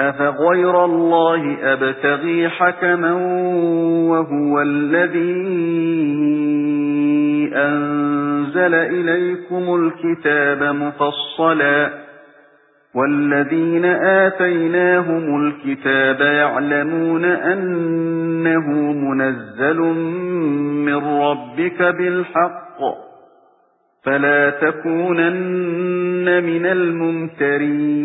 أَفَغَيْرَ اللَّهِ أَبْتَغِي حَكَمًا وَهُوَ الَّذِي أَنزَلَ إِلَيْكُمُ الْكِتَابَ مُفَصَّلًا وَالَّذِينَ آتَيْنَاهُمُ الْكِتَابَ يَعْلَمُونَ أَنَّهُ مُنَزَّلٌ مِّن رَّبِّكَ بِالْحَقِّ فَلَا تَكُونَنَّ مِنَ الْمُمْتَرِينَ